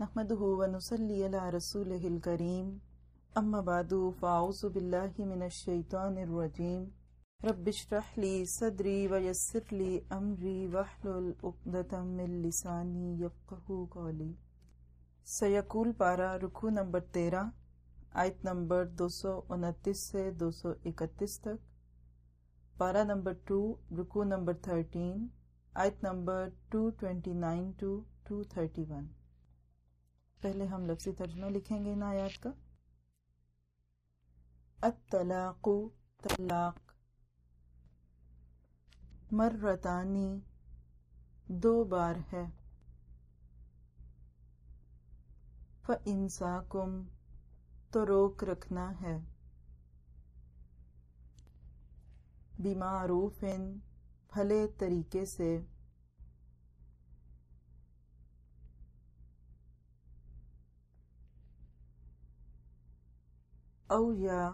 نحمده ونصلي على رسوله الكريم. أما بعد فأعوذ بالله من الشيطان الرجيم. رب اشرح لي صدري ويسر لي أمري واحلل عقدة من لساني يفقهوا قولي. سيقول پارا رکو نمبر تیرہ، آیت نمبر دو سو انتیس سے دو سو اکتیس تک. پارا نمبر ٹو رکو نمبر تھرٹین، آیت number two twenty nine to two thirty one پہلے ہم لفظی ترجمہ لکھیں گے ان آیات کا۔ الطلاق، طلاق۔ مرتانی، دو بار ہے۔ فَإِنسَاكُمْ تو روک رکھنا ہے۔ بیمعروف بھلے طریقے سے۔ او یا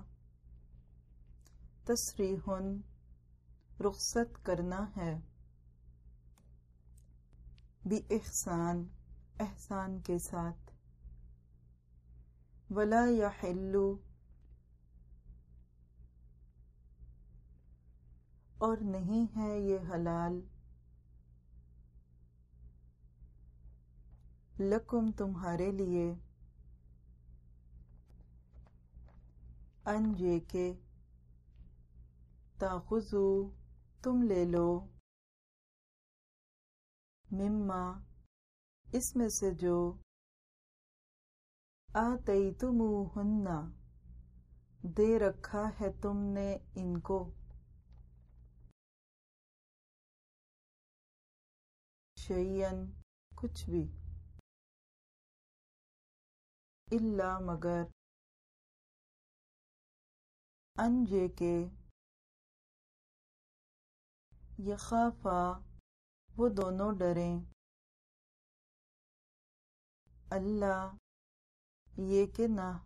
تصریح رخصت کرنا ہے۔ بھی احسان احسان کے ساتھ۔ ولا یا اور نہیں ہے یہ حلال۔ لکم تمہارے لیے۔ ان یہ کہ تاخذو، تم لے لو۔ مما، اس میں سے جو آتی تم دے رکھا ہے تم نے ان کو۔ شعین کچھ بھی۔ اللہ مگر انجے کے یخافا وہ دونوں ڈریں۔ اللہ، یہ کہ نہ۔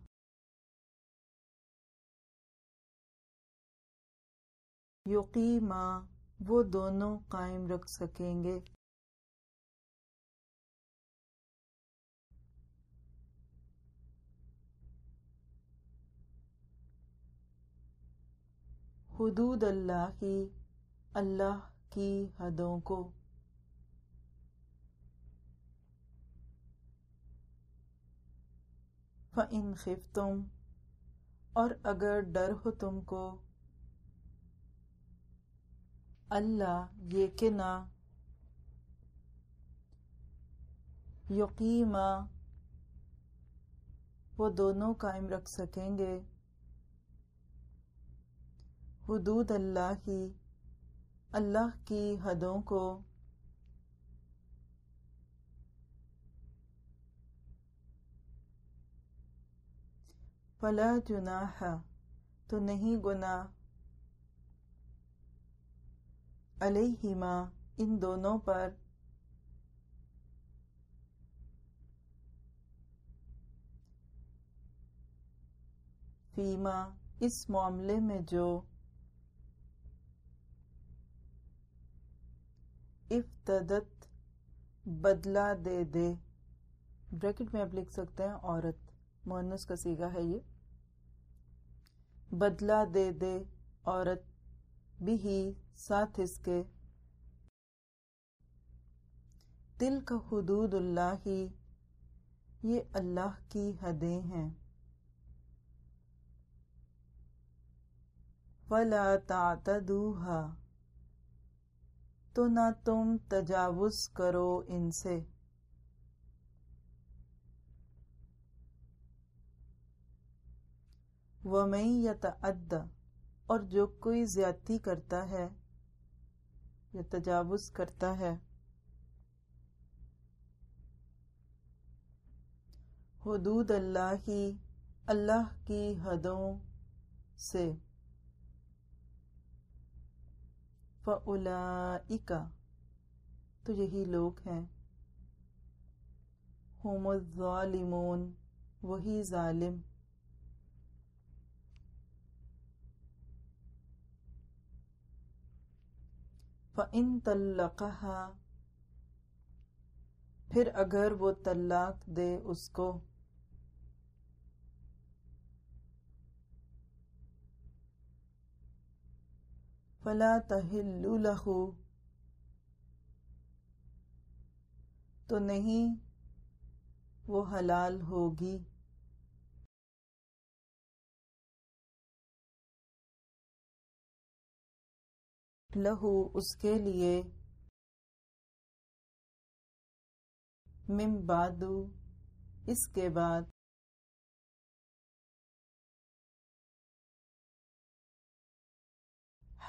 یقیما، وہ دونوں قائم رکھ سکیں گے۔ حدود اللہ کی اللہ کی حدوں کو۔ فَإِنْ خِفْتُمْ، اور اگر ڈر ہو تم کو۔ اللہ یہ کہ نہ۔ یقیمہ وہ دونوں قائم رکھ سکیں گے۔ حدود اللہ کی اللہ کی حدوں کو۔ فلا جناح، تو نہیں گنا علیہما، ان دونوں پر۔ فیما، اس معاملے میں جو افتدت بدلہ دے دے بریکٹ میں آپ لکھ سکتے ہیں عورت. مونس کا سیگا ہے یہ. بدلہ دے دے عورت. بھی ہی ساتھ اس کے. دل کا حدود اللہ. ہی یہ اللہ کی حدیں ہیں. ولا تعتدوها. تو نہ تم تجاوز کرو ان سے۔ وہ میں یا اور جو کوئی زیادتی کرتا ہے، یا تجاوز کرتا ہے۔ حدود اللہ ہی اللہ کی حدوں سے۔ فَأُولَئِكَ تو یہی لوگ ہیں۔ ہوم الظالمون، وہی ظالم۔ فَإِن طَلَّقَهَا پھر اگر وہ طلاق دے اس کو فلا تحل له. تو نہیں، وہ حلال ہوگی۔ لہو، اس کے لیے۔ مم بادو اس کے بعد۔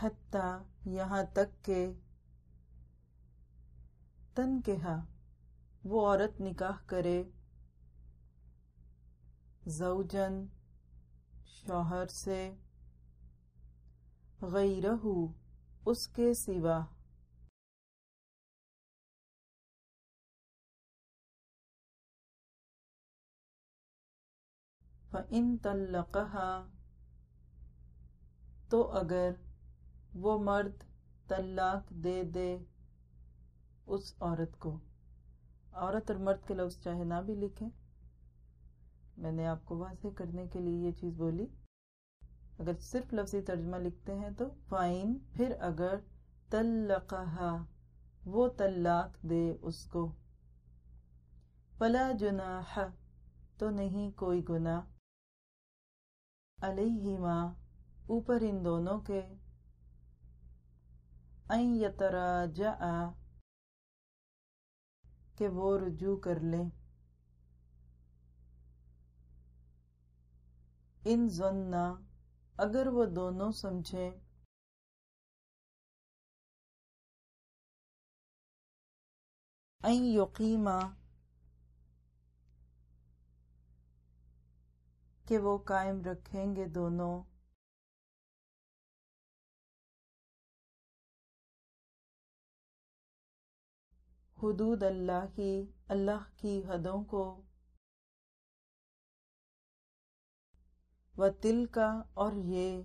حتیٰ یہاں تک کہ تن کہا، وہ عورت نکاح کرے۔ زوجن شوہر سے۔ غیرہ اس کے سوا۔ فَإِن طَلَّقَهَا، تو اگر وہ مرد طلاق دے دے اس عورت کو۔ عورت اور مرد کے لفظ چاہے نہ بھی لکھیں۔ میں نے آپ کو واضح کرنے کے لیے یہ چیز بولی۔ اگر صرف لفظی ترجمہ لکھتے ہیں تو فائن، پھر اگر تلقہا وہ طلاق دے اس کو۔ فلا جناح، تو نہیں کوئی گناہ۔ علیہما، اوپر ان دونوں کے۔ این یتراجع کہ وہ رجوع کر لیں ان ظننا اگر وہ دونوں سمجھے۔ این یقیما، کہ وہ قائم رکھیں گے دونوں۔ حدود اللہ کی اللہ کی حدوں کو۔ و تل کا اور یہ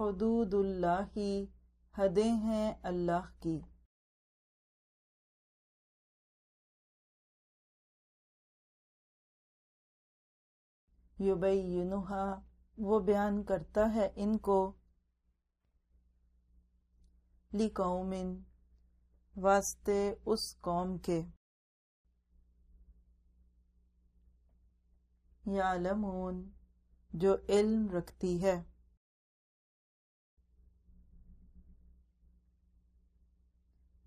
حدود اللہ کی حدیں ہیں اللہ کی۔ یبینہا، وہ بیان کرتا ہے ان کو۔ لِقَوْمٍ واسطے اس قوم کے۔ یعلمون، جو علم رکھتی ہے۔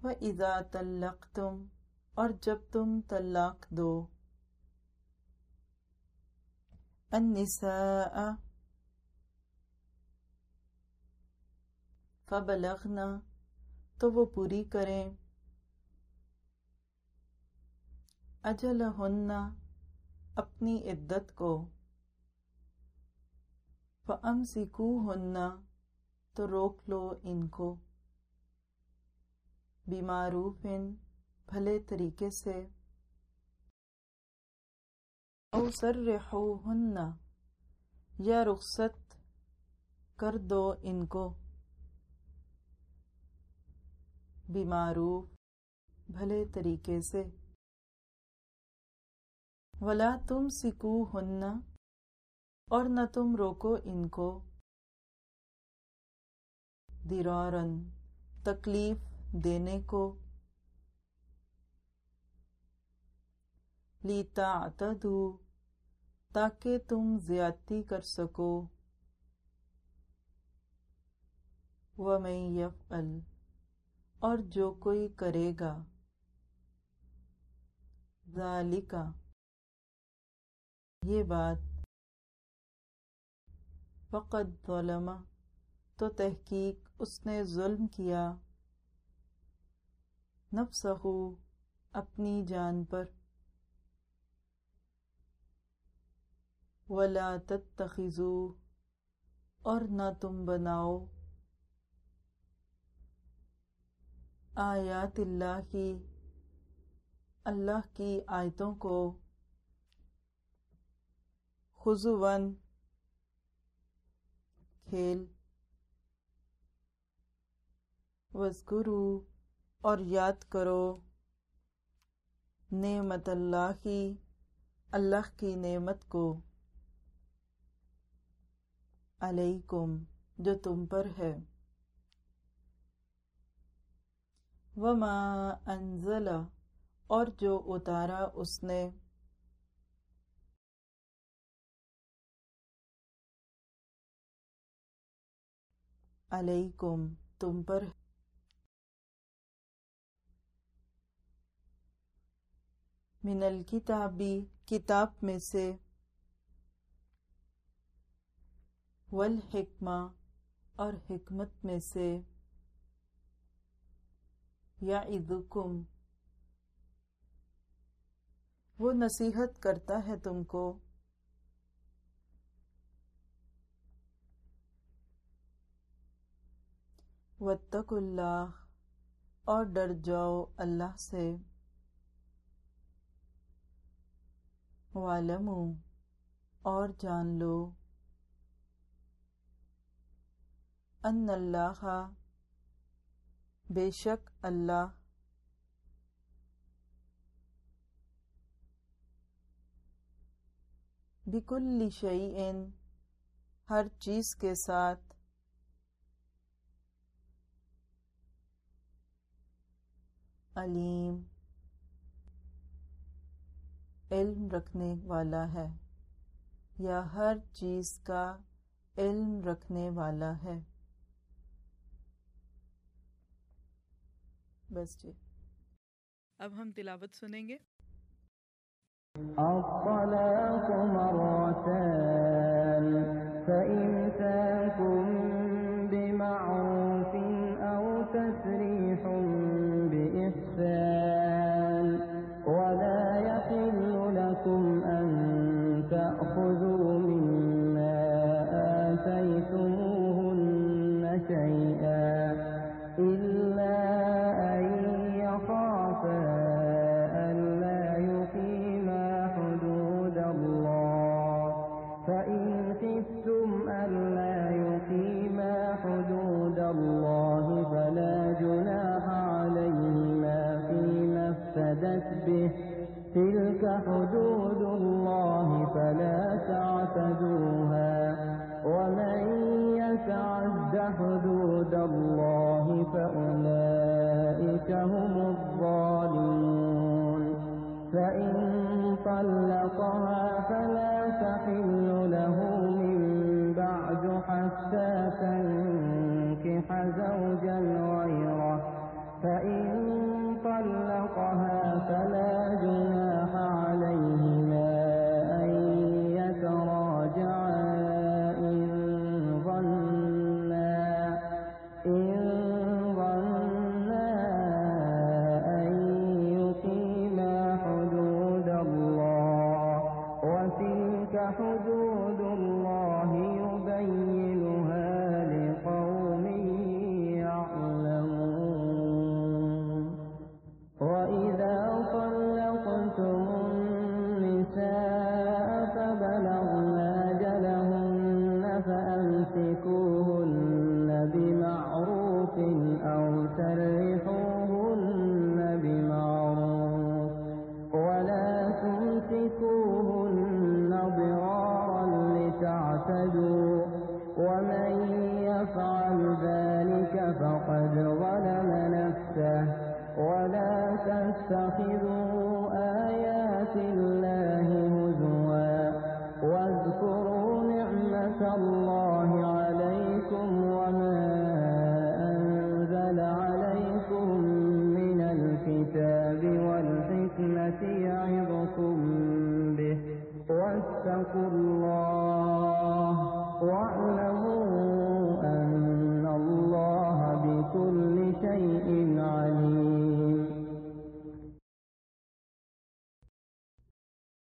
وَإِذَا طَلَّقْتُمْ اور جب تم طلاق دو۔ النساء فبلغنا تو وہ پوری کریں۔ اجل ہننا اپنی عدت کو۔ فم سکو ہننا تو روک لو ان کو۔ بیماروف ان بھلے طریقے سے۔ او سر ہننا یا رخصت کر دو ان کو۔ بیماروف بھلے طریقے سے۔ ولا تم سکو ہننا اور نہ تم روکو ان کو۔ درارن تکلیف دینے کو۔ لیتا تدو تاکہ تم زیادتی کر سکو۔ وَمَن يَفْعَلْ، اور جو کوئی کرے گا۔ ذالکا یہ بات فقد ظلم، تو تحقیق اس نے ظلم کیا۔ نفسہ اپنی جان پر۔ ولا تتخذوا اور نہ تم بناؤ۔ آیات اللہ کی اللہ کی آیتوں کو۔ خزون کھیل۔ وزگرو اور یاد کرو، نعمت اللہ کی اللہ کی نعمت کو علیکم جو تم پر ہے۔ وما انزل اور جو اتارا اس نے۔ علیکم، تم پر۔ من الکتابی کتاب میں سے۔ والحکمہ اور حکمت میں سے۔ یا وہ نصیحت کرتا ہے تم کو۔ وَاتَّقُوا اللہ اور ڈر جاؤ اللہ سے۔ وَعَلَمُوا اور جان لو۔ ان اللہ بے شک اللہ۔ بکل شعین ہر چیز کے ساتھ۔ علیم۔ علم رکھنے والا ہے یا ہر چیز کا علم رکھنے والا ہے۔ بس جی۔ اب ہم تلاوت سنیں گے۔ طلقها فلا تحل له من بعد حتى تنكح زوجا